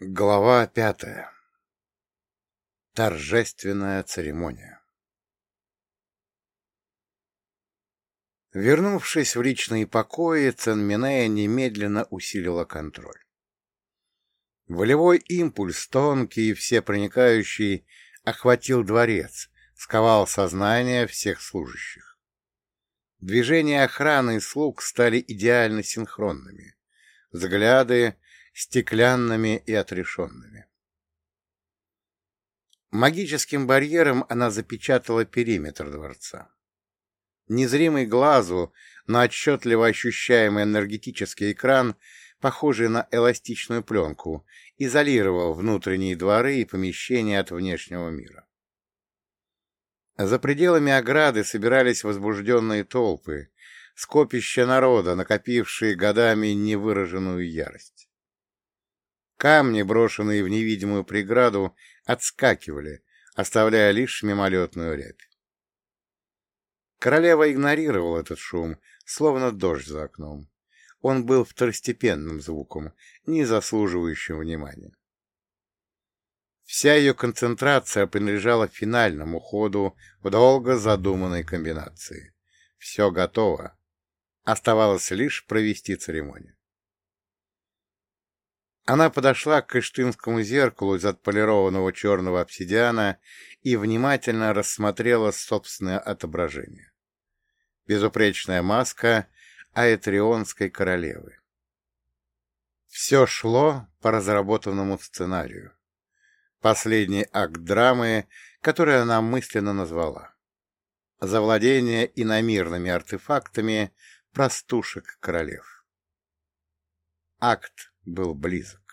Глава пятая. Торжественная церемония. Вернувшись в личные покои, Ценминея немедленно усилила контроль. Волевой импульс, тонкий и всепроникающий, охватил дворец, сковал сознание всех служащих. Движения охраны и слуг стали идеально синхронными. Взгляды, стеклянными и отрешенными. Магическим барьером она запечатала периметр дворца. Незримый глазу, но отчетливо ощущаемый энергетический экран, похожий на эластичную пленку, изолировал внутренние дворы и помещения от внешнего мира. За пределами ограды собирались возбужденные толпы, скопища народа, накопившие годами невыраженную ярость. Камни, брошенные в невидимую преграду, отскакивали, оставляя лишь мимолетную рябь. Королева игнорировала этот шум, словно дождь за окном. Он был второстепенным звуком, не заслуживающим внимания. Вся ее концентрация принадлежала финальному ходу в долго задуманной комбинации. Все готово. Оставалось лишь провести церемонию. Она подошла к кыштымскому зеркалу из отполированного черного обсидиана и внимательно рассмотрела собственное отображение. Безупречная маска аэтрионской королевы. Все шло по разработанному сценарию. Последний акт драмы, который она мысленно назвала. Завладение иномирными артефактами простушек королев. Акт был близок.